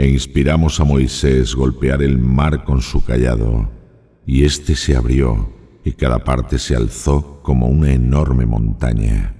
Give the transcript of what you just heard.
e inspiramos a Moisés golpear el mar con su callado, y éste se abrió, y cada parte se alzó como una enorme montaña.